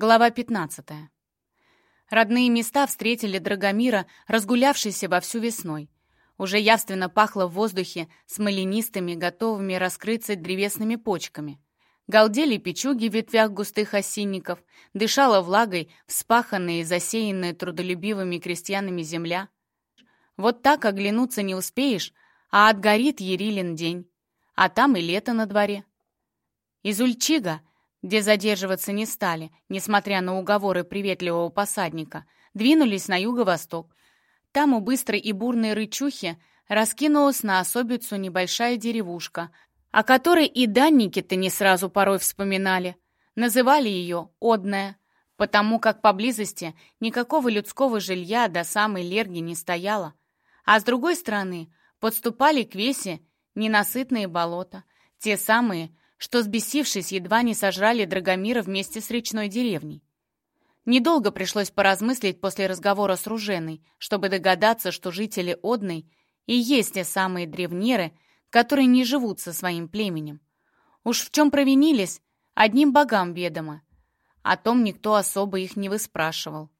Глава 15. Родные места встретили Драгомира, разгулявшийся вовсю весной. Уже явственно пахло в воздухе смоленистыми, готовыми раскрыться древесными почками. Галдели печуги в ветвях густых осинников, дышала влагой вспаханная и засеянная трудолюбивыми крестьянами земля. Вот так оглянуться не успеешь, а отгорит Ерилин день. А там и лето на дворе. Из Ульчига где задерживаться не стали, несмотря на уговоры приветливого посадника, двинулись на юго-восток. Там у быстрой и бурной рычухи раскинулась на особицу небольшая деревушка, о которой и данники-то не сразу порой вспоминали. Называли ее «Одная», потому как поблизости никакого людского жилья до самой Лерги не стояло. А с другой стороны подступали к Весе ненасытные болота, те самые, что, сбесившись, едва не сожрали Драгомира вместе с речной деревней. Недолго пришлось поразмыслить после разговора с Руженой, чтобы догадаться, что жители Одной и есть те самые древнеры, которые не живут со своим племенем. Уж в чем провинились, одним богам ведомо. О том никто особо их не выспрашивал.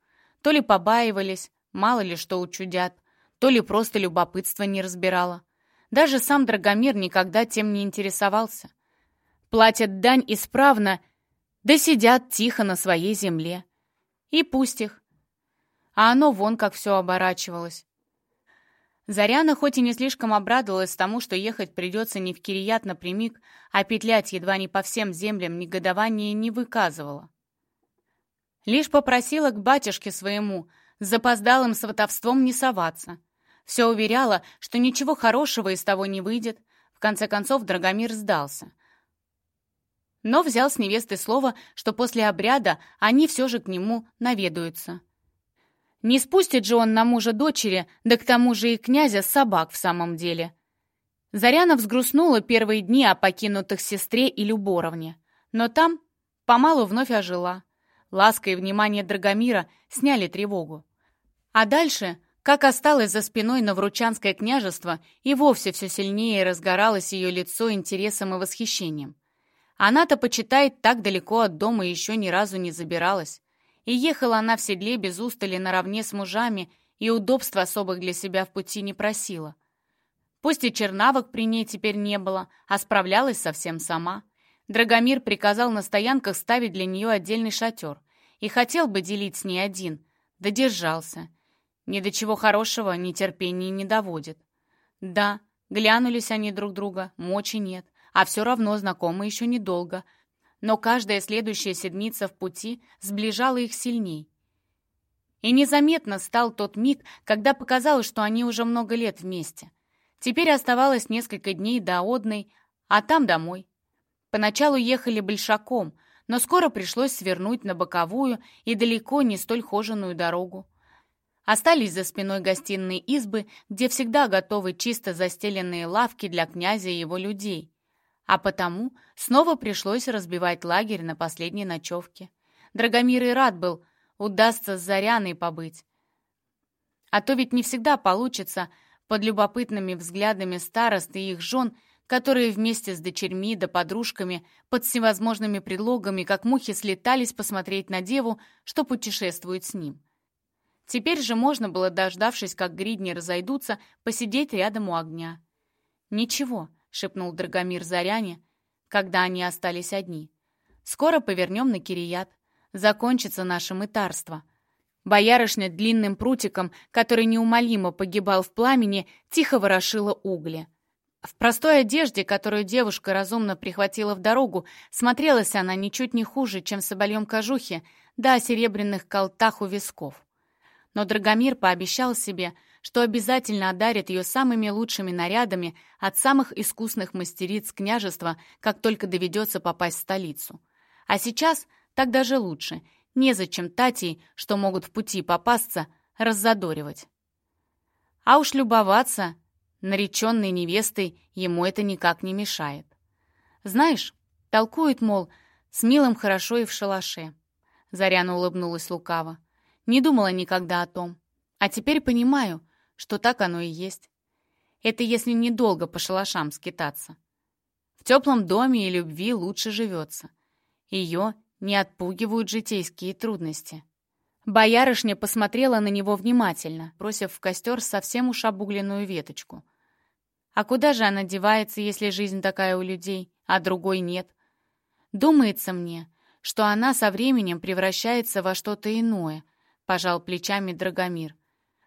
То ли побаивались, мало ли что учудят, то ли просто любопытство не разбирало. Даже сам Драгомир никогда тем не интересовался платят дань исправно, да сидят тихо на своей земле. И пусть их. А оно вон как все оборачивалось. Заряна хоть и не слишком обрадовалась тому, что ехать придется не в Кирият напрямик, а петлять едва не по всем землям негодования не выказывала. Лишь попросила к батюшке своему с запоздалым сватовством не соваться. Все уверяла, что ничего хорошего из того не выйдет. В конце концов Драгомир сдался но взял с невесты слово, что после обряда они все же к нему наведаются. Не спустит же он на мужа дочери, да к тому же и князя собак в самом деле. Заряна взгрустнула первые дни о покинутых сестре и Люборовне, но там помалу вновь ожила. Ласка и внимание Драгомира сняли тревогу. А дальше, как осталось за спиной Навручанское княжество, и вовсе все сильнее разгоралось ее лицо интересом и восхищением. Она-то, почитает, так далеко от дома еще ни разу не забиралась. И ехала она в седле без устали наравне с мужами, и удобств особых для себя в пути не просила. Пусть и чернавок при ней теперь не было, а справлялась совсем сама. Драгомир приказал на стоянках ставить для нее отдельный шатер и хотел бы делить с ней один, да держался. Ни до чего хорошего нетерпения не доводит. Да, глянулись они друг друга, мочи нет, а все равно знакомы еще недолго. Но каждая следующая седмица в пути сближала их сильней. И незаметно стал тот миг, когда показалось, что они уже много лет вместе. Теперь оставалось несколько дней до Одной, а там домой. Поначалу ехали большаком, но скоро пришлось свернуть на боковую и далеко не столь хоженую дорогу. Остались за спиной гостиные избы, где всегда готовы чисто застеленные лавки для князя и его людей а потому снова пришлось разбивать лагерь на последней ночевке. Драгомир и рад был, удастся с Заряной побыть. А то ведь не всегда получится под любопытными взглядами старост и их жен, которые вместе с дочерьми да подружками под всевозможными предлогами, как мухи, слетались посмотреть на деву, что путешествует с ним. Теперь же можно было, дождавшись, как гридни разойдутся, посидеть рядом у огня. Ничего, — шепнул Драгомир Заряне, когда они остались одни. «Скоро повернем на Кирият. Закончится наше мытарство». Боярышня длинным прутиком, который неумолимо погибал в пламени, тихо ворошила угли. В простой одежде, которую девушка разумно прихватила в дорогу, смотрелась она ничуть не хуже, чем в собольем кожухе, да о серебряных колтах у висков. Но Драгомир пообещал себе, что обязательно одарит ее самыми лучшими нарядами от самых искусных мастериц княжества, как только доведется попасть в столицу. А сейчас так даже лучше. Незачем Татей, что могут в пути попасться, раззадоривать. А уж любоваться нареченной невестой ему это никак не мешает. Знаешь, толкует, мол, с милым хорошо и в шалаше. Заряна улыбнулась лукаво. Не думала никогда о том. А теперь понимаю, что так оно и есть. Это если недолго по шалашам скитаться. В теплом доме и любви лучше живется. Ее не отпугивают житейские трудности. Боярышня посмотрела на него внимательно, бросив в костер совсем уж обугленную веточку. А куда же она девается, если жизнь такая у людей, а другой нет? Думается мне, что она со временем превращается во что-то иное, пожал плечами Драгомир.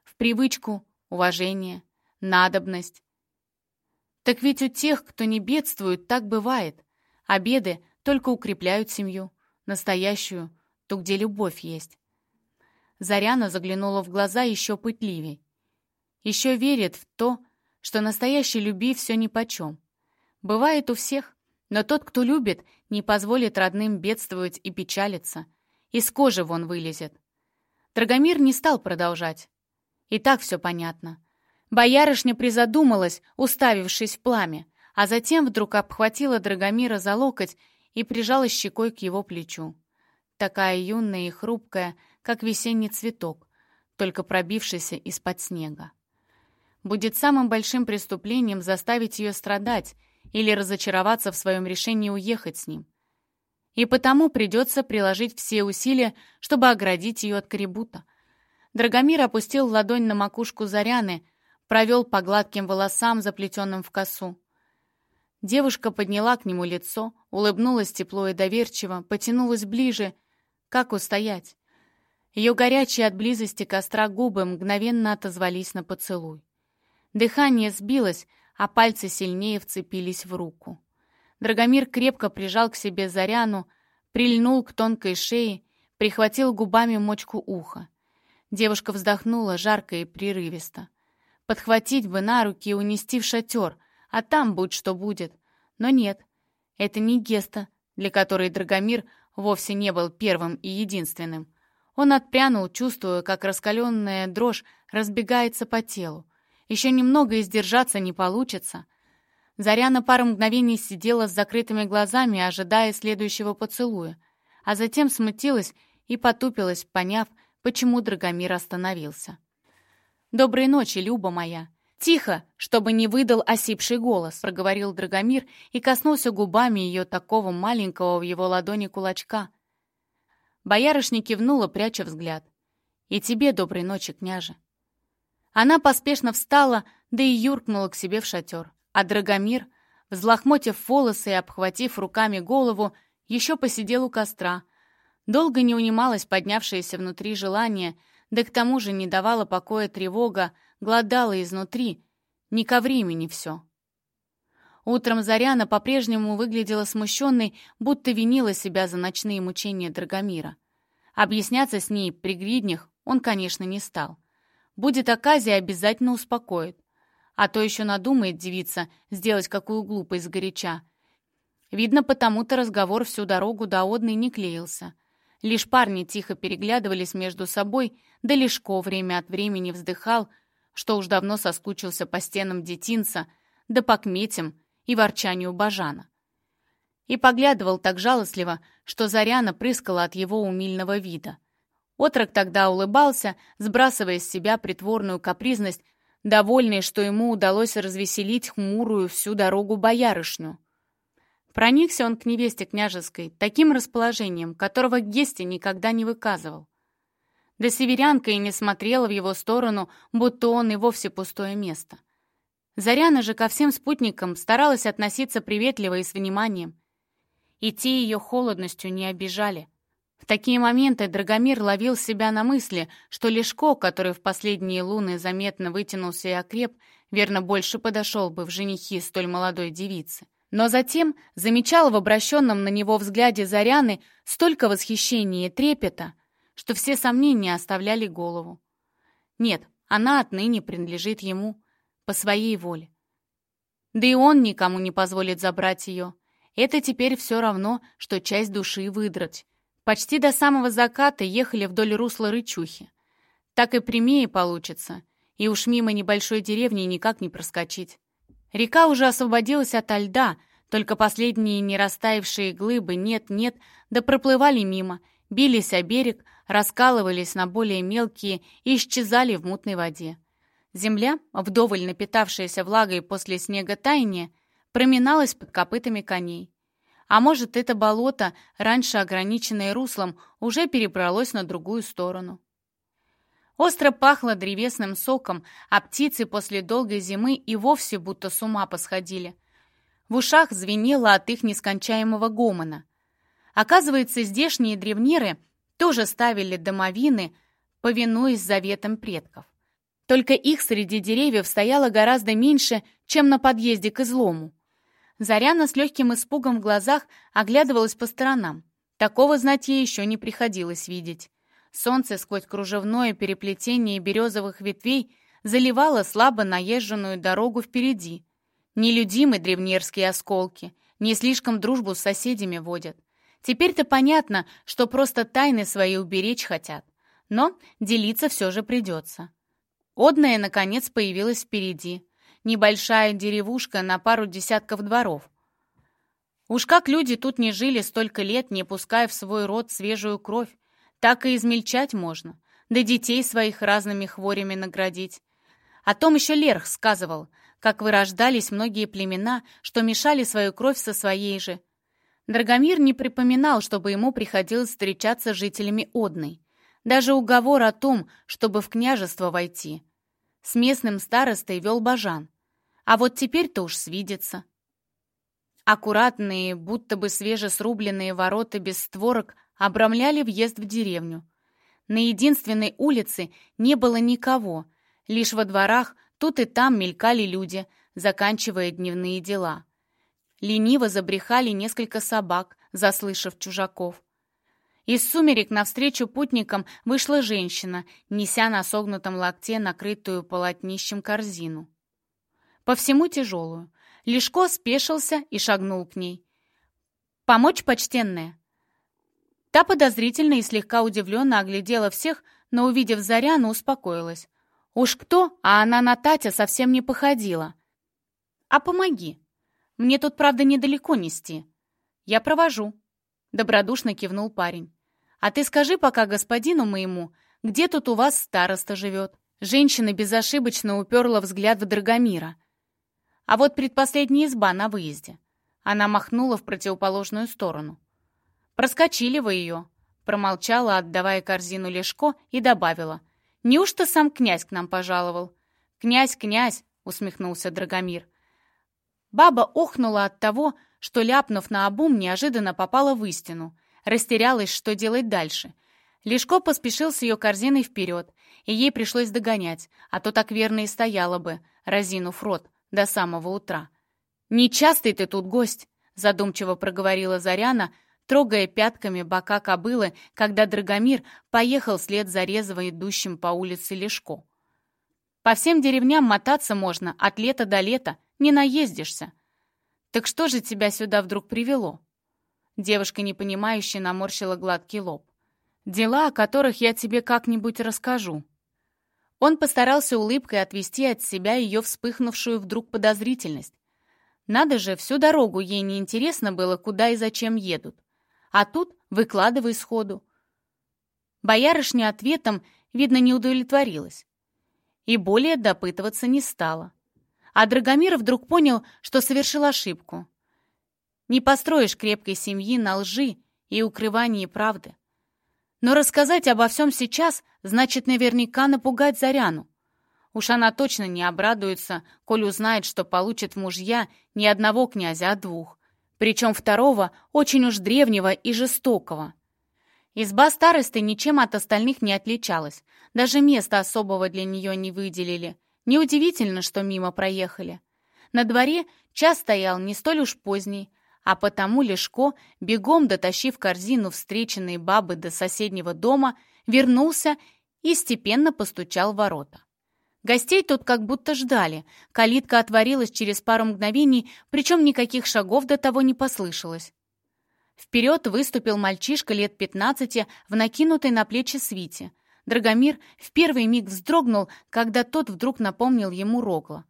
В привычку, уважение, надобность. Так ведь у тех, кто не бедствует, так бывает. А беды только укрепляют семью, настоящую, ту, где любовь есть. Заряна заглянула в глаза еще пытливей. Еще верит в то, что настоящей любви все нипочем. Бывает у всех, но тот, кто любит, не позволит родным бедствовать и печалиться. Из кожи вон вылезет. Драгомир не стал продолжать. И так все понятно. Боярышня призадумалась, уставившись в пламя, а затем вдруг обхватила Драгомира за локоть и прижала щекой к его плечу. Такая юная и хрупкая, как весенний цветок, только пробившийся из-под снега. Будет самым большим преступлением заставить ее страдать или разочароваться в своем решении уехать с ним. И потому придется приложить все усилия, чтобы оградить ее от Карибута. Драгомир опустил ладонь на макушку Заряны, провел по гладким волосам, заплетенным в косу. Девушка подняла к нему лицо, улыбнулась тепло и доверчиво, потянулась ближе. Как устоять? Ее горячие от близости костра губы мгновенно отозвались на поцелуй. Дыхание сбилось, а пальцы сильнее вцепились в руку. Драгомир крепко прижал к себе Заряну, прильнул к тонкой шее, прихватил губами мочку уха. Девушка вздохнула жарко и прерывисто. Подхватить бы на руки и унести в шатер, а там будь что будет. Но нет, это не Геста, для которой Драгомир вовсе не был первым и единственным. Он отпрянул, чувствуя, как раскаленная дрожь разбегается по телу. Еще немного и сдержаться не получится. Заря на пару мгновений сидела с закрытыми глазами, ожидая следующего поцелуя, а затем смутилась и потупилась, поняв, почему Драгомир остановился. «Доброй ночи, Люба моя!» «Тихо, чтобы не выдал осипший голос», — проговорил Драгомир и коснулся губами ее такого маленького в его ладони кулачка — Боярышня кивнула, пряча взгляд. «И тебе доброй ночи, княже». Она поспешно встала, да и юркнула к себе в шатер. А Драгомир, взлохмотив волосы и обхватив руками голову, еще посидел у костра. Долго не унималось поднявшееся внутри желание, да к тому же не давала покоя тревога, гладала изнутри. Не ко времени все. Утром Заряна по-прежнему выглядела смущенной, будто винила себя за ночные мучения Драгомира. Объясняться с ней при гриднях он, конечно, не стал. Будет оказия, обязательно успокоит. А то еще надумает девица сделать какую глупость сгоряча. Видно, потому-то разговор всю дорогу до Одной не клеился. Лишь парни тихо переглядывались между собой, да Лешко время от времени вздыхал, что уж давно соскучился по стенам детинца, да по кметям, и ворчанию Бажана. И поглядывал так жалостливо, что Заряна прыскала от его умильного вида. Отрок тогда улыбался, сбрасывая с себя притворную капризность, довольный, что ему удалось развеселить хмурую всю дорогу боярышню. Проникся он к невесте княжеской таким расположением, которого Гесте никогда не выказывал. Да северянка и не смотрела в его сторону, будто он и вовсе пустое место — Заряна же ко всем спутникам старалась относиться приветливо и с вниманием. И те ее холодностью не обижали. В такие моменты Драгомир ловил себя на мысли, что Лешко, который в последние луны заметно вытянулся и окреп, верно, больше подошел бы в женихи столь молодой девицы. Но затем замечал в обращенном на него взгляде Заряны столько восхищения и трепета, что все сомнения оставляли голову. Нет, она отныне принадлежит ему по своей воле. Да и он никому не позволит забрать ее. Это теперь все равно, что часть души выдрать. Почти до самого заката ехали вдоль русла рычухи. Так и прямее получится, и уж мимо небольшой деревни никак не проскочить. Река уже освободилась ото льда, только последние не растаявшие глыбы нет-нет, да проплывали мимо, бились о берег, раскалывались на более мелкие и исчезали в мутной воде. Земля, вдоволь напитавшаяся влагой после снега таяния, проминалась под копытами коней. А может, это болото, раньше ограниченное руслом, уже перебралось на другую сторону. Остро пахло древесным соком, а птицы после долгой зимы и вовсе будто с ума посходили. В ушах звенело от их нескончаемого гомона. Оказывается, здешние древнеры тоже ставили домовины, повинуясь заветам предков. Только их среди деревьев стояло гораздо меньше, чем на подъезде к излому. Заряна с легким испугом в глазах оглядывалась по сторонам. Такого знать ей еще не приходилось видеть. Солнце сквозь кружевное переплетение березовых ветвей заливало слабо наезженную дорогу впереди. Нелюдимы древнерские осколки, не слишком дружбу с соседями водят. Теперь-то понятно, что просто тайны свои уберечь хотят. Но делиться все же придется. Одная, наконец, появилась впереди. Небольшая деревушка на пару десятков дворов. Уж как люди тут не жили столько лет, не пуская в свой род свежую кровь, так и измельчать можно, да детей своих разными хворями наградить. О том еще Лерх сказывал, как вырождались многие племена, что мешали свою кровь со своей же. Драгомир не припоминал, чтобы ему приходилось встречаться с жителями Одной. Даже уговор о том, чтобы в княжество войти. С местным старостой вел Бажан. А вот теперь-то уж свидится. Аккуратные, будто бы свежесрубленные ворота без створок обрамляли въезд в деревню. На единственной улице не было никого, лишь во дворах тут и там мелькали люди, заканчивая дневные дела. Лениво забрехали несколько собак, заслышав чужаков. Из сумерек навстречу путникам вышла женщина, неся на согнутом локте накрытую полотнищем корзину. По всему тяжелую. Лешко спешился и шагнул к ней. «Помочь, почтенная?» Та подозрительно и слегка удивленно оглядела всех, но, увидев Заряну, успокоилась. Уж кто, а она на Татя совсем не походила. «А помоги. Мне тут, правда, недалеко нести. Я провожу», — добродушно кивнул парень. «А ты скажи пока господину моему, где тут у вас староста живет?» Женщина безошибочно уперла взгляд в Драгомира. «А вот предпоследняя изба на выезде». Она махнула в противоположную сторону. «Проскочили вы ее», — промолчала, отдавая корзину Лешко, и добавила. «Неужто сам князь к нам пожаловал?» «Князь, князь!» — усмехнулся Драгомир. Баба охнула от того, что, ляпнув на обум, неожиданно попала в истину. Растерялась, что делать дальше. Лешко поспешил с ее корзиной вперед, и ей пришлось догонять, а то так верно и стояла бы, разинув рот, до самого утра. «Нечастый ты тут гость», — задумчиво проговорила Заряна, трогая пятками бока кобылы, когда Драгомир поехал вслед за резво идущим по улице Лешко. «По всем деревням мотаться можно от лета до лета, не наездишься. Так что же тебя сюда вдруг привело?» Девушка непонимающе наморщила гладкий лоб. «Дела, о которых я тебе как-нибудь расскажу». Он постарался улыбкой отвести от себя ее вспыхнувшую вдруг подозрительность. Надо же, всю дорогу ей не интересно было, куда и зачем едут. А тут выкладывай сходу. Боярышня ответом, видно, не удовлетворилась. И более допытываться не стала. А Драгомир вдруг понял, что совершил ошибку. Не построишь крепкой семьи на лжи и укрывании правды. Но рассказать обо всем сейчас значит наверняка напугать Заряну. Уж она точно не обрадуется, коль узнает, что получит мужья не одного князя, а двух причем второго очень уж древнего и жестокого. Изба старосты ничем от остальных не отличалась, даже места особого для нее не выделили. Неудивительно, что мимо проехали. На дворе час стоял не столь уж поздний, а потому Лешко, бегом дотащив корзину встреченной бабы до соседнего дома, вернулся и степенно постучал в ворота. Гостей тут как будто ждали. Калитка отворилась через пару мгновений, причем никаких шагов до того не послышалось. Вперед выступил мальчишка лет пятнадцати в накинутой на плечи свите. Драгомир в первый миг вздрогнул, когда тот вдруг напомнил ему Рогла.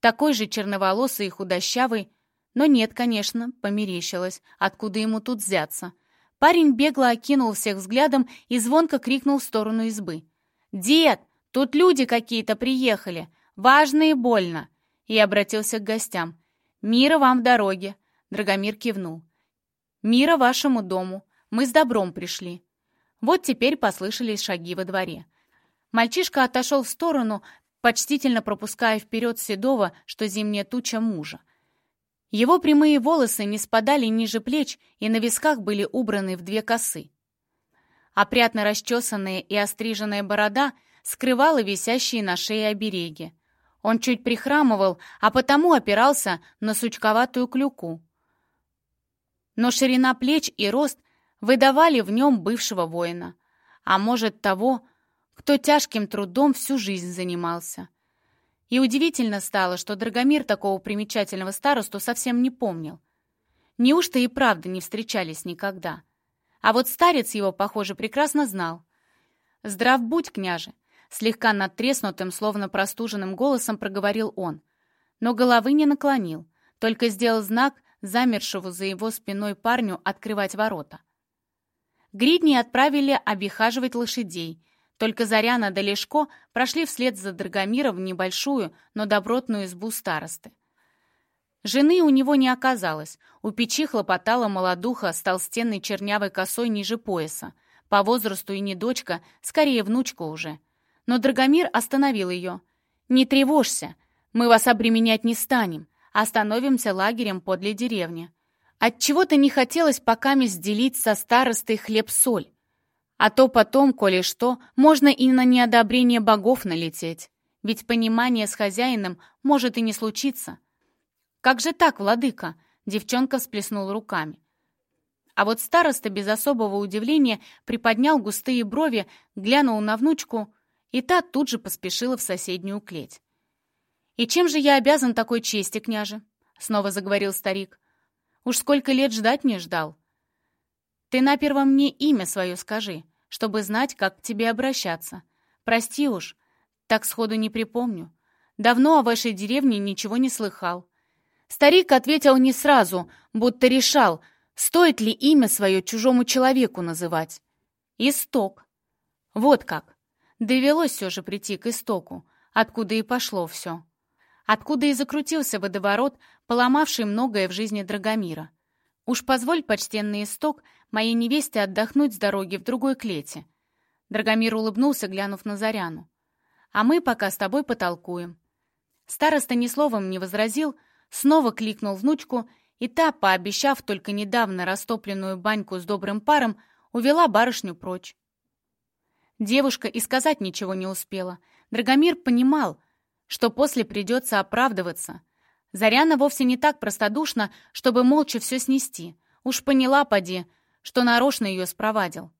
Такой же черноволосый и худощавый, но нет, конечно, померещилось, откуда ему тут взяться. Парень бегло окинул всех взглядом и звонко крикнул в сторону избы. «Дед, Тут люди какие-то приехали, важно и больно!» И обратился к гостям. «Мира вам в дороге!» Драгомир кивнул. «Мира вашему дому! Мы с добром пришли!» Вот теперь послышались шаги во дворе. Мальчишка отошел в сторону, почтительно пропуская вперед седого, что зимняя туча мужа. Его прямые волосы не спадали ниже плеч и на висках были убраны в две косы. Опрятно расчесанная и остриженная борода скрывала висящие на шее обереги. Он чуть прихрамывал, а потому опирался на сучковатую клюку. Но ширина плеч и рост выдавали в нем бывшего воина, а может того, кто тяжким трудом всю жизнь занимался. И удивительно стало, что Драгомир такого примечательного старосту совсем не помнил. Неужто и правда не встречались никогда? А вот старец его, похоже, прекрасно знал. «Здрав будь, княже!» Слегка надтреснутым, словно простуженным голосом проговорил он. Но головы не наклонил, только сделал знак замершего за его спиной парню открывать ворота. Гридни отправили обихаживать лошадей, только Заряна да Лешко прошли вслед за Драгомиром в небольшую, но добротную избу старосты. Жены у него не оказалось. У печи хлопотала молодуха с толстенной чернявой косой ниже пояса. По возрасту и не дочка, скорее внучка уже. Но Драгомир остановил ее. «Не тревожься, мы вас обременять не станем. Остановимся лагерем подле деревни. Отчего-то не хотелось пока делить со старостой хлеб-соль. А то потом, коли что, можно и на неодобрение богов налететь. Ведь понимание с хозяином может и не случиться. «Как же так, владыка?» — девчонка всплеснула руками. А вот староста без особого удивления приподнял густые брови, глянул на внучку, и та тут же поспешила в соседнюю клеть. «И чем же я обязан такой чести, княже?» — снова заговорил старик. «Уж сколько лет ждать не ждал. Ты наперво мне имя свое скажи, чтобы знать, как к тебе обращаться. Прости уж, так сходу не припомню. Давно о вашей деревне ничего не слыхал». Старик ответил не сразу, будто решал, стоит ли имя свое чужому человеку называть. Исток. Вот как. Довелось все же прийти к истоку, откуда и пошло все. Откуда и закрутился водоворот, поломавший многое в жизни Драгомира. Уж позволь, почтенный исток, моей невесте отдохнуть с дороги в другой клете. Драгомир улыбнулся, глянув на Заряну. А мы пока с тобой потолкуем. Староста ни словом не возразил, снова кликнул внучку, и та, пообещав только недавно растопленную баньку с добрым паром, увела барышню прочь. Девушка и сказать ничего не успела. Драгомир понимал, что после придется оправдываться. Заряна вовсе не так простодушна, чтобы молча все снести. Уж поняла, поди, что нарочно ее спровадил.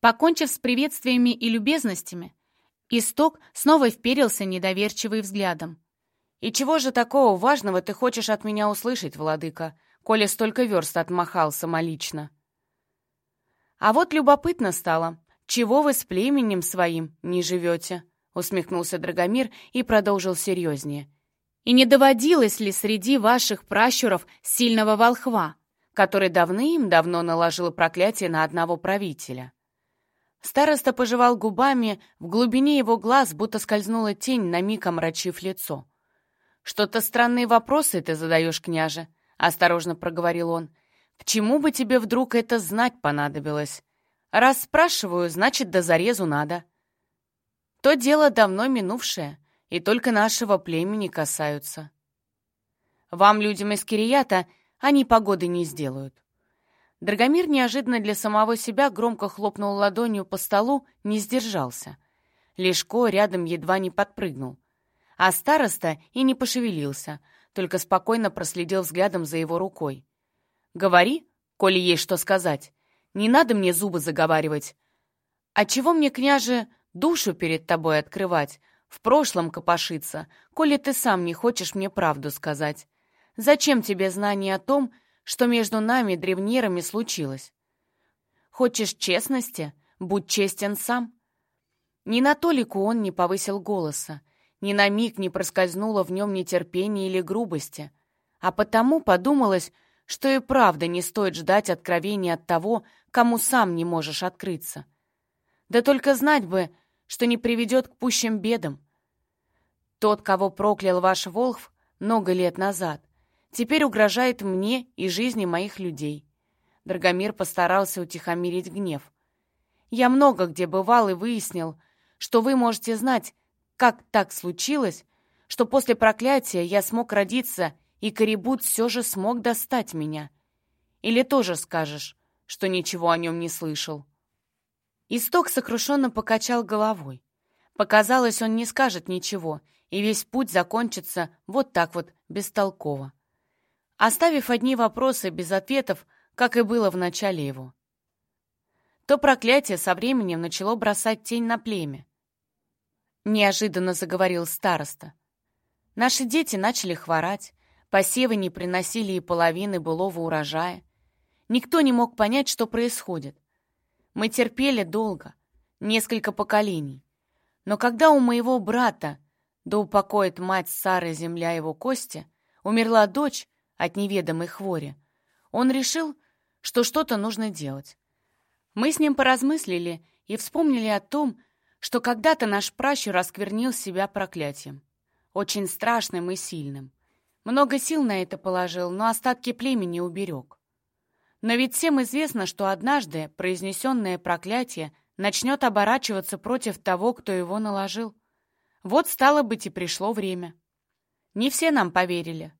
Покончив с приветствиями и любезностями, Исток снова вперился недоверчивый взглядом. «И чего же такого важного ты хочешь от меня услышать, владыка, коли столько верст отмахал самолично?» «А вот любопытно стало, чего вы с племенем своим не живете?» усмехнулся Драгомир и продолжил серьезнее. «И не доводилось ли среди ваших пращуров сильного волхва, который давным-давно наложил проклятие на одного правителя?» Староста пожевал губами, в глубине его глаз будто скользнула тень, на миг омрачив лицо. «Что-то странные вопросы ты задаешь, княже», — осторожно проговорил он. «К чему бы тебе вдруг это знать понадобилось? Раз спрашиваю, значит, до зарезу надо». То дело давно минувшее, и только нашего племени касаются. Вам, людям из Кирията, они погоды не сделают. Драгомир неожиданно для самого себя громко хлопнул ладонью по столу, не сдержался. Лешко рядом едва не подпрыгнул. А староста и не пошевелился, только спокойно проследил взглядом за его рукой. «Говори, коли есть что сказать. Не надо мне зубы заговаривать. А чего мне, княже, душу перед тобой открывать, в прошлом копошиться, коли ты сам не хочешь мне правду сказать. Зачем тебе знание о том, что между нами, древнерами, случилось? Хочешь честности? Будь честен сам. Ни на толику он не повысил голоса, ни на миг не проскользнуло в нем нетерпения или грубости, а потому подумалось, что и правда не стоит ждать откровения от того, кому сам не можешь открыться. Да только знать бы, что не приведет к пущим бедам. Тот, кого проклял ваш Волхв много лет назад, теперь угрожает мне и жизни моих людей. Драгомир постарался утихомирить гнев. «Я много где бывал и выяснил, что вы можете знать, как так случилось, что после проклятия я смог родиться, и Корибут все же смог достать меня. Или тоже скажешь, что ничего о нем не слышал?» Исток сокрушенно покачал головой. Показалось, он не скажет ничего, и весь путь закончится вот так вот, бестолково. Оставив одни вопросы без ответов, как и было в начале его. То проклятие со временем начало бросать тень на племя. Неожиданно заговорил староста. Наши дети начали хворать, посевы не приносили и половины былого урожая. Никто не мог понять, что происходит. Мы терпели долго, несколько поколений. Но когда у моего брата, да упокоит мать Сары земля его кости, умерла дочь от неведомой хвори, он решил, что что-то нужно делать. Мы с ним поразмыслили и вспомнили о том, что когда-то наш пращур расквернил себя проклятием. Очень страшным и сильным. Много сил на это положил, но остатки племени уберег. Но ведь всем известно, что однажды произнесенное проклятие начнет оборачиваться против того, кто его наложил. Вот, стало быть, и пришло время. Не все нам поверили.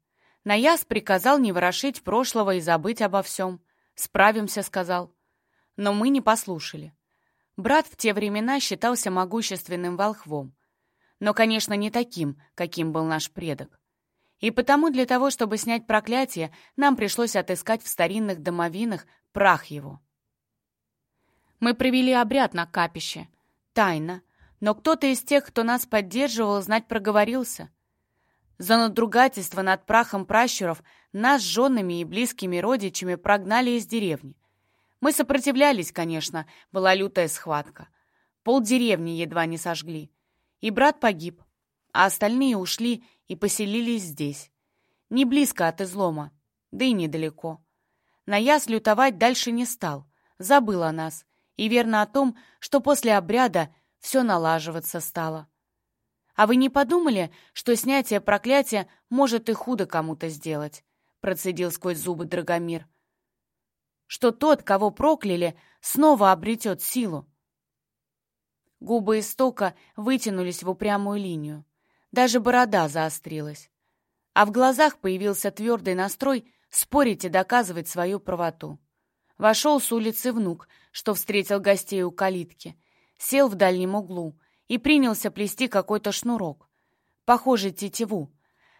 Наяс приказал не ворошить прошлого и забыть обо всем. «Справимся», — сказал. Но мы не послушали. Брат в те времена считался могущественным волхвом. Но, конечно, не таким, каким был наш предок. И потому для того, чтобы снять проклятие, нам пришлось отыскать в старинных домовинах прах его. Мы провели обряд на капище. Тайно. Но кто-то из тех, кто нас поддерживал, знать проговорился. За надругательство над прахом пращуров нас с женами и близкими родичами прогнали из деревни. Мы сопротивлялись, конечно, была лютая схватка. Пол деревни едва не сожгли. И брат погиб, а остальные ушли и поселились здесь. Не близко от излома, да и недалеко. Наяс лютовать дальше не стал, забыл о нас, и верно о том, что после обряда все налаживаться стало. А вы не подумали, что снятие проклятия может и худо кому-то сделать? Процедил сквозь зубы Драгомир. Что тот, кого прокляли, снова обретет силу. Губы истока вытянулись в упрямую линию. Даже борода заострилась. А в глазах появился твердый настрой спорить и доказывать свою правоту. Вошел с улицы внук, что встретил гостей у калитки, сел в дальнем углу и принялся плести какой-то шнурок, похожий тетиву.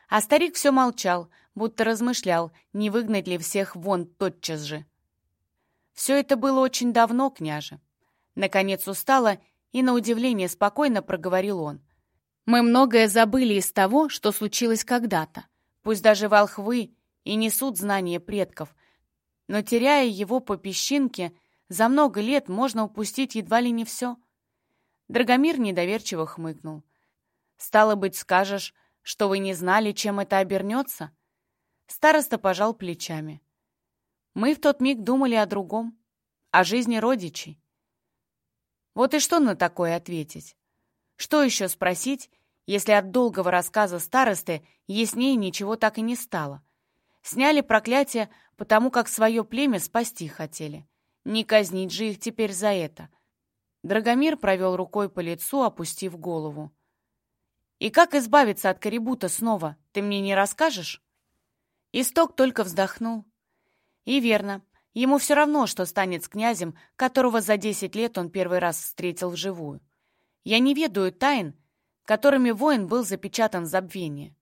А старик все молчал, будто размышлял, не выгнать ли всех вон тотчас же. Все это было очень давно, княже. Наконец устало и, на удивление, спокойно проговорил он. Мы многое забыли из того, что случилось когда-то. Пусть даже волхвы и несут знания предков, но, теряя его по песчинке, за много лет можно упустить едва ли не все. Драгомир недоверчиво хмыкнул. «Стало быть, скажешь, что вы не знали, чем это обернется?» Староста пожал плечами. «Мы в тот миг думали о другом, о жизни родичей. Вот и что на такое ответить? Что еще спросить, если от долгого рассказа старосты яснее ничего так и не стало? Сняли проклятие, потому как свое племя спасти хотели. Не казнить же их теперь за это. Драгомир провел рукой по лицу, опустив голову. «И как избавиться от Карибута снова, ты мне не расскажешь?» Исток только вздохнул. И верно, ему все равно, что станет с князем, которого за десять лет он первый раз встретил вживую. Я не ведаю тайн, которыми воин был запечатан в забвение.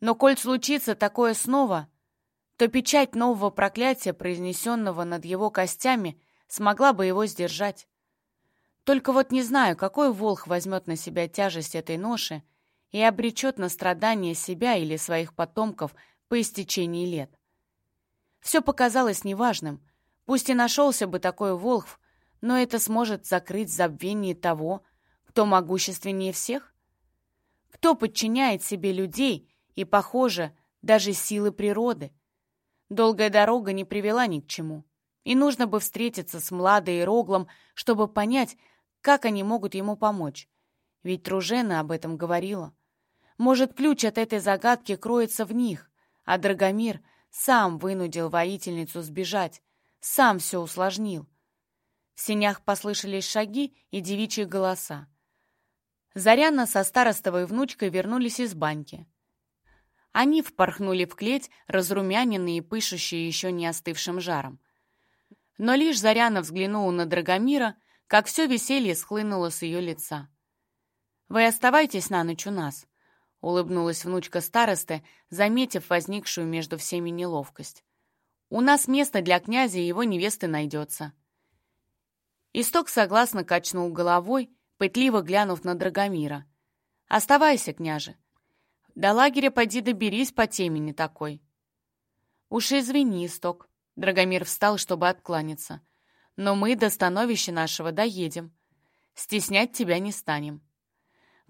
Но коль случится такое снова, то печать нового проклятия, произнесенного над его костями, смогла бы его сдержать. Только вот не знаю, какой волх возьмет на себя тяжесть этой ноши и обречет на страдания себя или своих потомков по истечении лет. Все показалось неважным. Пусть и нашелся бы такой волхв, но это сможет закрыть забвение того, кто могущественнее всех? Кто подчиняет себе людей и, похоже, даже силы природы? Долгая дорога не привела ни к чему. И нужно бы встретиться с Младой и Роглом, чтобы понять, как они могут ему помочь. Ведь Тружена об этом говорила. Может, ключ от этой загадки кроется в них, а Драгомир сам вынудил воительницу сбежать, сам все усложнил. В сенях послышались шаги и девичьи голоса. Заряна со старостовой внучкой вернулись из баньки. Они впорхнули в клеть, разрумяненные и пышущие еще не остывшим жаром. Но лишь Заряна взглянула на Драгомира, как все веселье схлынуло с ее лица. «Вы оставайтесь на ночь у нас», — улыбнулась внучка старосты, заметив возникшую между всеми неловкость. «У нас место для князя и его невесты найдется». Исток согласно качнул головой, пытливо глянув на Драгомира. «Оставайся, княже. До лагеря поди доберись по темени такой». «Уж извини, Исток». Драгомир встал, чтобы откланяться. «Но мы до становища нашего доедем. Стеснять тебя не станем».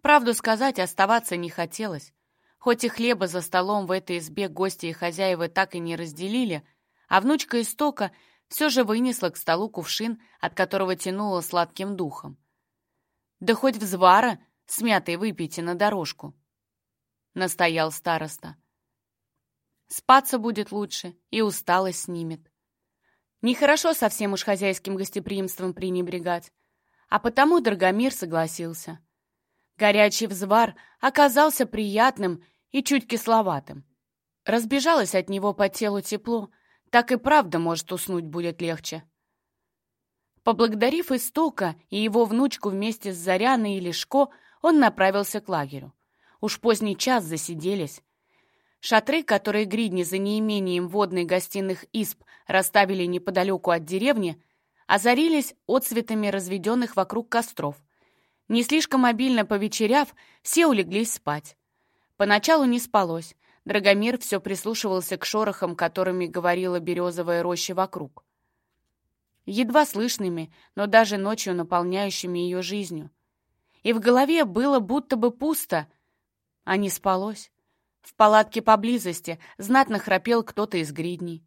Правду сказать, оставаться не хотелось. Хоть и хлеба за столом в этой избе гости и хозяева так и не разделили, а внучка Истока все же вынесла к столу кувшин, от которого тянуло сладким духом. «Да хоть взвара с мятой выпейте на дорожку», — настоял староста. «Спаться будет лучше, и усталость снимет. Нехорошо совсем уж хозяйским гостеприимством пренебрегать, а потому Драгомир согласился. Горячий взвар оказался приятным и чуть кисловатым. Разбежалось от него по телу тепло, так и правда, может, уснуть будет легче. Поблагодарив Истока и его внучку вместе с Заряной и Лешко, он направился к лагерю. Уж поздний час засиделись. Шатры, которые гридни за неимением водной гостиных исп расставили неподалеку от деревни, озарились отцветами разведенных вокруг костров. Не слишком мобильно повечеряв, все улеглись спать. Поначалу не спалось, Драгомир все прислушивался к шорохам, которыми говорила березовая роща вокруг. Едва слышными, но даже ночью наполняющими ее жизнью. И в голове было будто бы пусто, а не спалось. В палатке поблизости знатно храпел кто-то из гридней.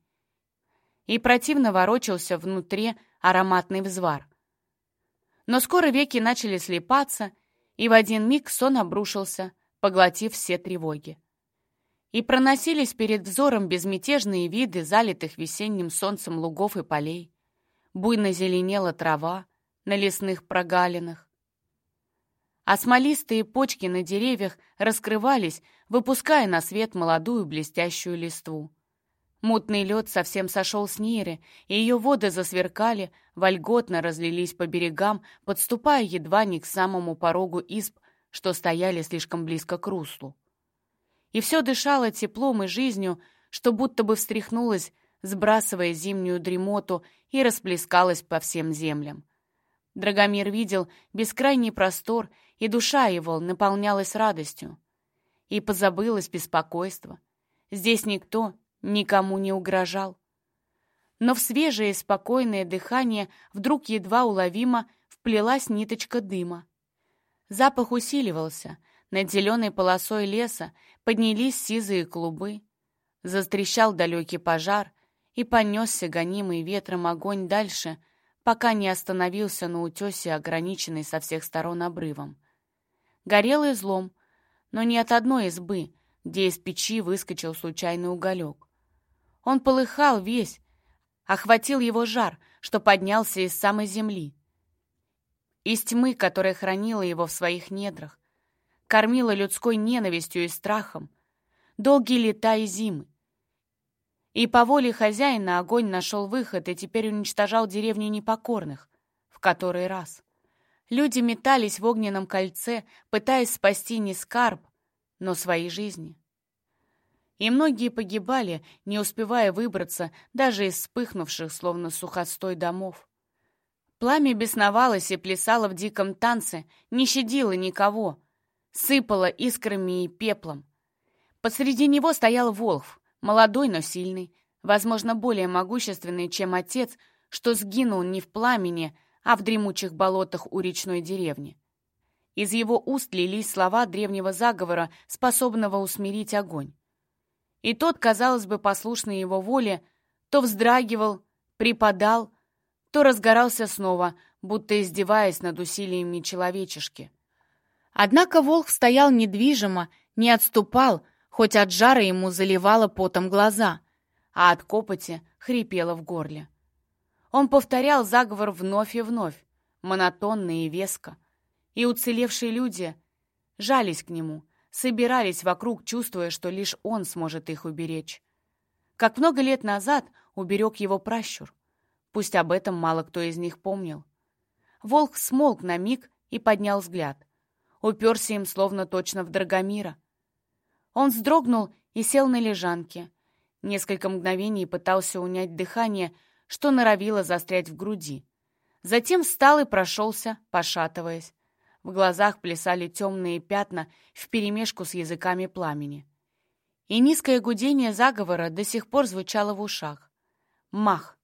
И противно ворочался внутри ароматный взвар. Но скоро веки начали слепаться, и в один миг сон обрушился, поглотив все тревоги и проносились перед взором безмятежные виды залитых весенним солнцем лугов и полей. Буйно зеленела трава на лесных прогалинах. А смолистые почки на деревьях раскрывались, выпуская на свет молодую блестящую листву. Мутный лед совсем сошел с Нейры, и ее воды засверкали, вольготно разлились по берегам, подступая едва не к самому порогу изб, что стояли слишком близко к руслу и все дышало теплом и жизнью, что будто бы встряхнулось, сбрасывая зимнюю дремоту и расплескалось по всем землям. Драгомир видел бескрайний простор, и душа его наполнялась радостью. И позабылось беспокойство. Здесь никто никому не угрожал. Но в свежее спокойное дыхание вдруг едва уловимо вплелась ниточка дыма. Запах усиливался — над зеленой полосой леса поднялись сизые клубы. Застрещал далекий пожар, и понесся гонимый ветром огонь дальше, пока не остановился на утесе, ограниченный со всех сторон обрывом. Горел излом, но не от одной избы, где из печи выскочил случайный уголек. Он полыхал весь, охватил его жар, что поднялся из самой земли. Из тьмы, которая хранила его в своих недрах, кормила людской ненавистью и страхом. Долгие лета и зимы. И по воле хозяина огонь нашел выход и теперь уничтожал деревни непокорных. В который раз. Люди метались в огненном кольце, пытаясь спасти не скарб, но свои жизни. И многие погибали, не успевая выбраться даже из вспыхнувших, словно сухостой домов. Пламя бесновалось и плясало в диком танце, не щадило никого — сыпало искрами и пеплом. Посреди него стоял Волф, молодой, но сильный, возможно, более могущественный, чем отец, что сгинул не в пламени, а в дремучих болотах у речной деревни. Из его уст лились слова древнего заговора, способного усмирить огонь. И тот, казалось бы, послушный его воле, то вздрагивал, припадал, то разгорался снова, будто издеваясь над усилиями человечешки. Однако волк стоял недвижимо, не отступал, хоть от жара ему заливало потом глаза, а от копоти хрипело в горле. Он повторял заговор вновь и вновь, монотонно и веско. И уцелевшие люди жались к нему, собирались вокруг, чувствуя, что лишь он сможет их уберечь. Как много лет назад уберег его пращур. Пусть об этом мало кто из них помнил. Волк смолк на миг и поднял взгляд. Уперся им словно точно в Драгомира. Он вздрогнул и сел на лежанке. Несколько мгновений пытался унять дыхание, что норовило застрять в груди. Затем встал и прошелся, пошатываясь. В глазах плясали темные пятна вперемешку с языками пламени. И низкое гудение заговора до сих пор звучало в ушах. Мах!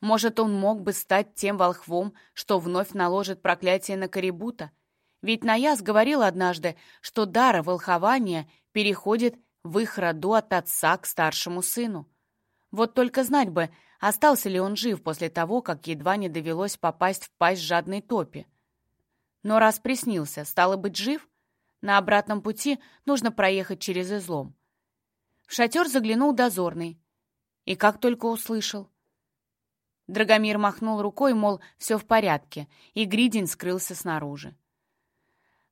Может, он мог бы стать тем волхвом, что вновь наложит проклятие на Карибута? Ведь Наяс говорил однажды, что дара волхования переходит в их роду от отца к старшему сыну. Вот только знать бы, остался ли он жив после того, как едва не довелось попасть в пасть жадной топи. Но раз приснился, стало быть, жив? На обратном пути нужно проехать через излом. В шатер заглянул дозорный. И как только услышал. Драгомир махнул рукой, мол, все в порядке, и Гридин скрылся снаружи.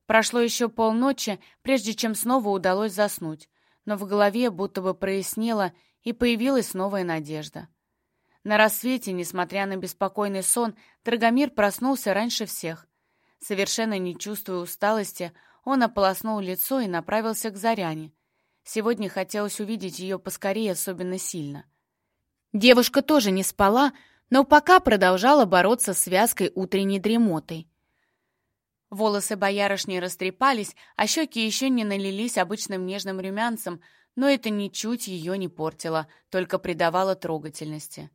Прошло еще полночи, прежде чем снова удалось заснуть, но в голове будто бы прояснело, и появилась новая надежда. На рассвете, несмотря на беспокойный сон, Драгомир проснулся раньше всех. Совершенно не чувствуя усталости, он ополоснул лицо и направился к Заряне. Сегодня хотелось увидеть ее поскорее особенно сильно. Девушка тоже не спала, но пока продолжала бороться с вязкой утренней дремотой. Волосы боярышни растрепались, а щеки еще не налились обычным нежным румянцем, но это ничуть ее не портило, только придавало трогательности.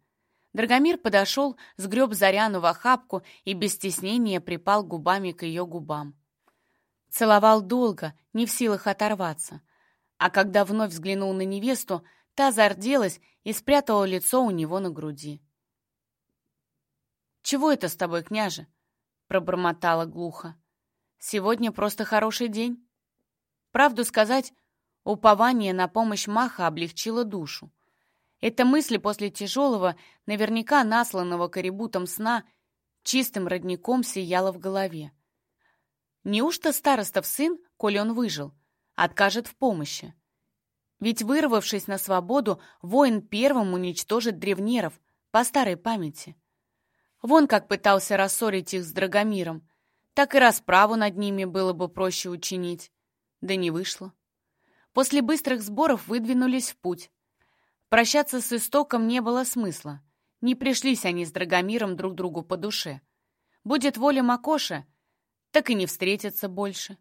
Драгомир подошел, сгреб Заряну в охапку и без стеснения припал губами к ее губам. Целовал долго, не в силах оторваться. А когда вновь взглянул на невесту, та зарделась и спрятала лицо у него на груди. «Чего это с тобой, княже?» — пробормотала глухо. «Сегодня просто хороший день». Правду сказать, упование на помощь Маха облегчило душу. Эта мысль после тяжелого, наверняка насланного корибутом сна, чистым родником сияла в голове. Неужто старостов сын, коли он выжил, откажет в помощи? Ведь, вырвавшись на свободу, воин первым уничтожит древнеров по старой памяти. Вон как пытался рассорить их с Драгомиром, так и расправу над ними было бы проще учинить. Да не вышло. После быстрых сборов выдвинулись в путь. Прощаться с истоком не было смысла. Не пришлись они с Драгомиром друг другу по душе. Будет воля Макоша, так и не встретятся больше.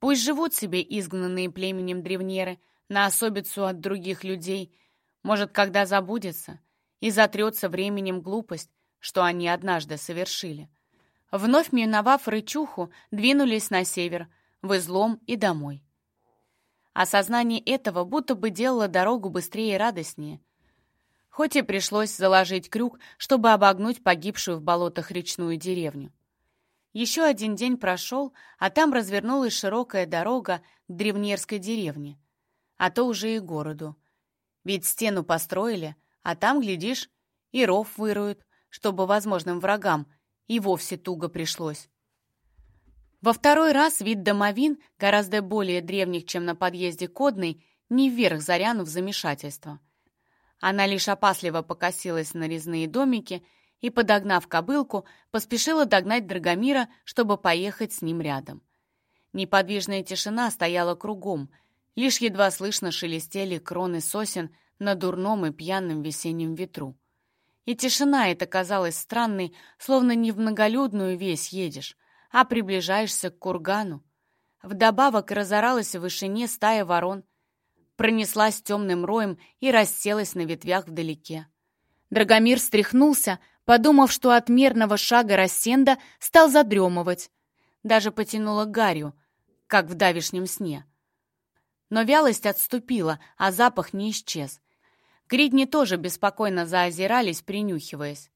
Пусть живут себе изгнанные племенем древнеры на особицу от других людей, может, когда забудется и затрется временем глупость, что они однажды совершили. Вновь миновав рычуху, двинулись на север, в излом и домой. Осознание этого будто бы делало дорогу быстрее и радостнее. Хоть и пришлось заложить крюк, чтобы обогнуть погибшую в болотах речную деревню. Еще один день прошел, а там развернулась широкая дорога к древнерской деревне, а то уже и городу. Ведь стену построили, а там, глядишь, и ров выруют, чтобы возможным врагам и вовсе туго пришлось. Во второй раз вид домовин, гораздо более древних, чем на подъезде Кодной, не вверх Заряну в замешательство. Она лишь опасливо покосилась на резные домики и, подогнав кобылку, поспешила догнать Драгомира, чтобы поехать с ним рядом. Неподвижная тишина стояла кругом, лишь едва слышно шелестели кроны сосен на дурном и пьяном весеннем ветру. И тишина эта казалась странной, словно не в многолюдную весь едешь, а приближаешься к кургану. Вдобавок разоралась в вышине стая ворон, пронеслась темным роем и расселась на ветвях вдалеке. Драгомир стряхнулся, подумав, что от мерного шага рассенда стал задремывать. Даже потянула гарью, как в давишнем сне. Но вялость отступила, а запах не исчез. Гридни тоже беспокойно заозирались, принюхиваясь.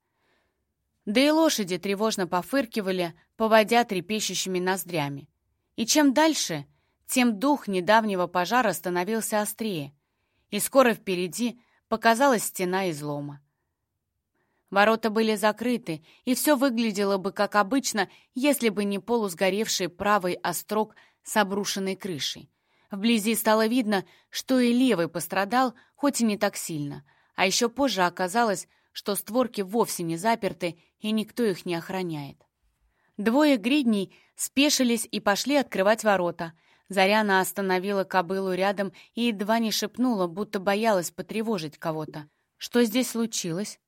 Да и лошади тревожно пофыркивали, поводя трепещущими ноздрями. И чем дальше, тем дух недавнего пожара становился острее, и скоро впереди показалась стена излома. Ворота были закрыты, и все выглядело бы как обычно, если бы не полусгоревший правый острог с обрушенной крышей. Вблизи стало видно, что и левый пострадал, хоть и не так сильно. А еще позже оказалось, что створки вовсе не заперты, и никто их не охраняет. Двое гридней спешились и пошли открывать ворота. Заряна остановила кобылу рядом и едва не шепнула, будто боялась потревожить кого-то. Что здесь случилось?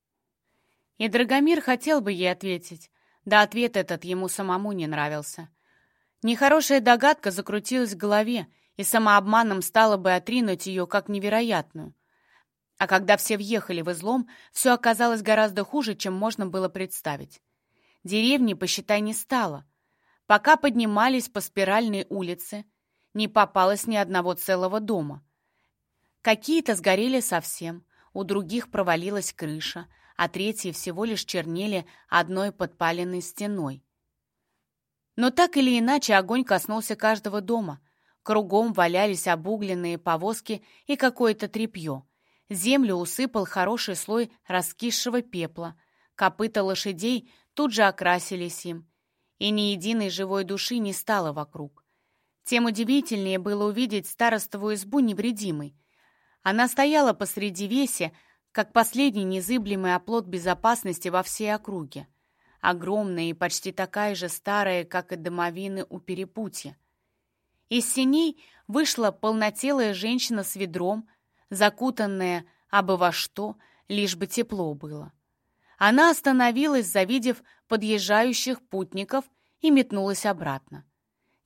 И Драгомир хотел бы ей ответить, да ответ этот ему самому не нравился. Нехорошая догадка закрутилась в голове, и самообманом стало бы отринуть ее как невероятную. А когда все въехали в излом, все оказалось гораздо хуже, чем можно было представить. Деревни, посчитай, не стало. Пока поднимались по спиральной улице, не попалось ни одного целого дома. Какие-то сгорели совсем, у других провалилась крыша, а третьи всего лишь чернели одной подпаленной стеной. Но так или иначе огонь коснулся каждого дома. Кругом валялись обугленные повозки и какое-то тряпье. Землю усыпал хороший слой раскисшего пепла. Копыта лошадей тут же окрасились им. И ни единой живой души не стало вокруг. Тем удивительнее было увидеть старостовую избу невредимой. Она стояла посреди веси, как последний незыблемый оплот безопасности во всей округе. Огромная и почти такая же старая, как и домовины у перепутья. Из синей вышла полнотелая женщина с ведром, закутанная абы во что, лишь бы тепло было. Она остановилась, завидев подъезжающих путников, и метнулась обратно.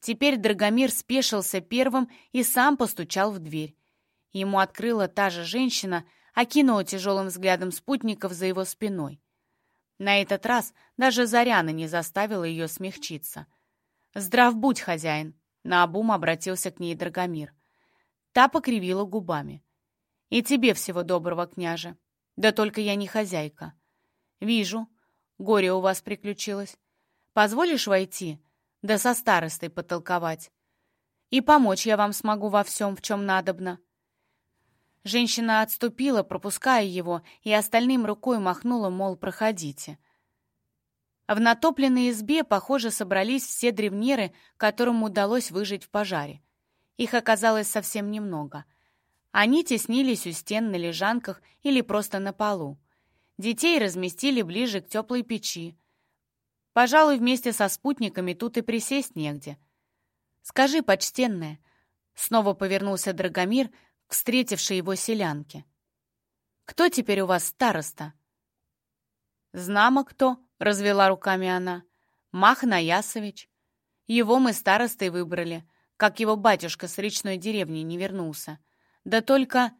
Теперь Драгомир спешился первым и сам постучал в дверь. Ему открыла та же женщина, окинула тяжелым взглядом спутников за его спиной. На этот раз даже Заряна не заставила ее смягчиться. «Здрав будь, хозяин!» — наобум обратился к ней Драгомир. Та покривила губами. «И тебе всего доброго, княже. Да только я не хозяйка». «Вижу. Горе у вас приключилось. Позволишь войти? Да со старостой потолковать. И помочь я вам смогу во всем, в чем надобно». Женщина отступила, пропуская его, и остальным рукой махнула, мол, проходите. В натопленной избе, похоже, собрались все древнеры, которым удалось выжить в пожаре. Их оказалось совсем немного. Они теснились у стен на лежанках или просто на полу. Детей разместили ближе к теплой печи. Пожалуй, вместе со спутниками тут и присесть негде. «Скажи, почтенная», — снова повернулся Драгомир, к встретившей его селянке. «Кто теперь у вас староста?» «Знамо кто», — развела руками она. «Мах Наясович. Его мы старостой выбрали, как его батюшка с речной деревни не вернулся. Да только...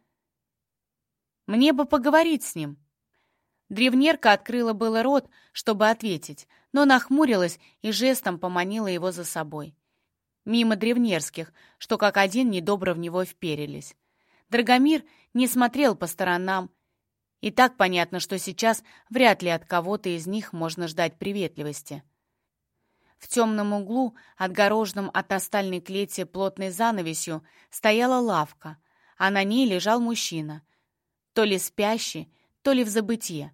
Мне бы поговорить с ним». Древнерка открыла было рот, чтобы ответить, но нахмурилась и жестом поманила его за собой. Мимо древнерских, что как один недобро в него вперились. Драгомир не смотрел по сторонам. И так понятно, что сейчас вряд ли от кого-то из них можно ждать приветливости. В темном углу, отгороженном от остальной клети плотной занавесью, стояла лавка, а на ней лежал мужчина. То ли спящий, то ли в забытье.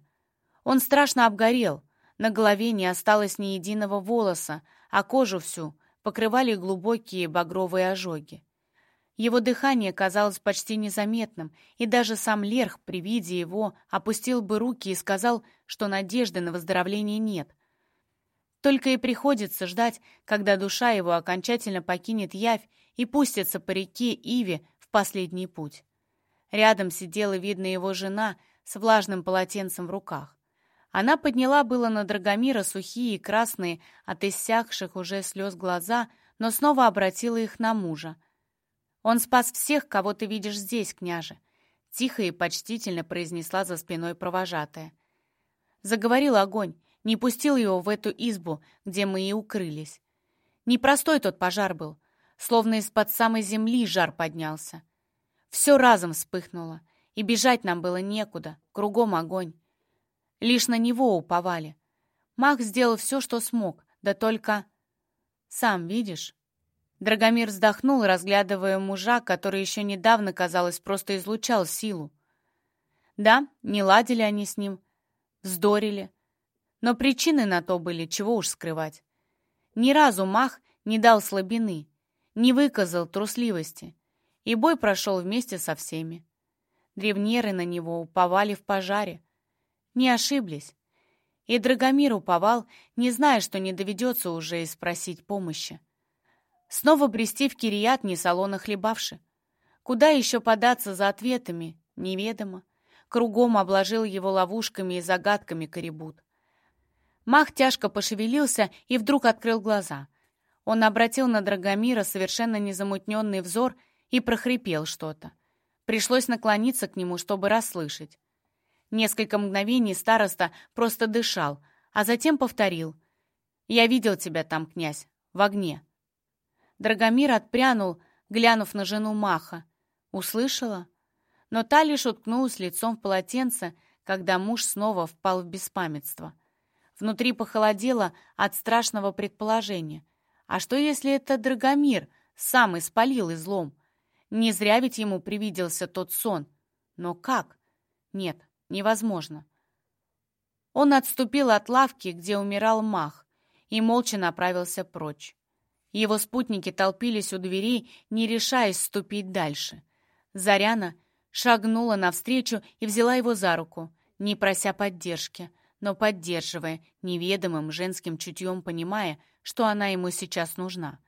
Он страшно обгорел, на голове не осталось ни единого волоса, а кожу всю покрывали глубокие багровые ожоги. Его дыхание казалось почти незаметным, и даже сам Лерх при виде его опустил бы руки и сказал, что надежды на выздоровление нет. Только и приходится ждать, когда душа его окончательно покинет явь и пустится по реке Иве последний путь. Рядом сидела, видно, его жена с влажным полотенцем в руках. Она подняла было на Драгомира сухие и красные от иссякших уже слез глаза, но снова обратила их на мужа — он спас всех, кого ты видишь здесь, княже», — тихо и почтительно произнесла за спиной провожатая. Заговорил огонь, не пустил его в эту избу, где мы и укрылись. Непростой тот пожар был, словно из-под самой земли жар поднялся. Все разом вспыхнуло, и бежать нам было некуда, кругом огонь. Лишь на него уповали. Мах сделал все, что смог, да только... Сам видишь, Драгомир вздохнул, разглядывая мужа, который еще недавно, казалось, просто излучал силу. Да, не ладили они с ним. вздорили. Но причины на то были, чего уж скрывать. Ни разу Мах не дал слабины, не выказал трусливости, и бой прошел вместе со всеми. Древнеры на него уповали в пожаре. Не ошиблись. И Драгомир уповал, не зная, что не доведется уже и спросить помощи. Снова брести в Кирият, не салона хлебавши. Куда еще податься за ответами, неведомо. Кругом обложил его ловушками и загадками корибут. Мах тяжко пошевелился и вдруг открыл глаза. Он обратил на Драгомира совершенно незамутненный взор и прохрипел что-то. Пришлось наклониться к нему, чтобы расслышать. Несколько мгновений староста просто дышал, а затем повторил. «Я видел тебя там, князь, в огне». Драгомир отпрянул, глянув на жену Маха. Услышала? Но та лишь уткнулась лицом в полотенце, когда муж снова впал в беспамятство. Внутри похолодело от страшного предположения. А что, если это Драгомир сам испалил излом? Не зря ведь ему привиделся тот сон. Но как? Нет, невозможно. Он отступил от лавки, где умирал мах, и молча направился прочь. Его спутники толпились у дверей, не решаясь ступить дальше. Заряна шагнула навстречу и взяла его за руку, не прося поддержки, но поддерживая, неведомым женским чутьем понимая, что она ему сейчас нужна.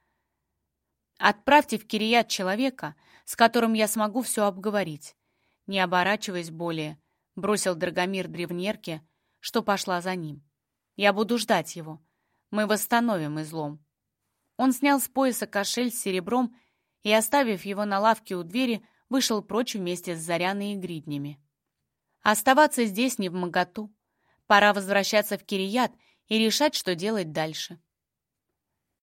«Отправьте в Кирият человека, с которым я смогу все обговорить». Не оборачиваясь более, бросил Драгомир древнерке, что пошла за ним. «Я буду ждать его. Мы восстановим излом». Он снял с пояса кошель с серебром и, оставив его на лавке у двери, вышел прочь вместе с Заряной и Гриднями. Оставаться здесь не в моготу. Пора возвращаться в Кирият и решать, что делать дальше.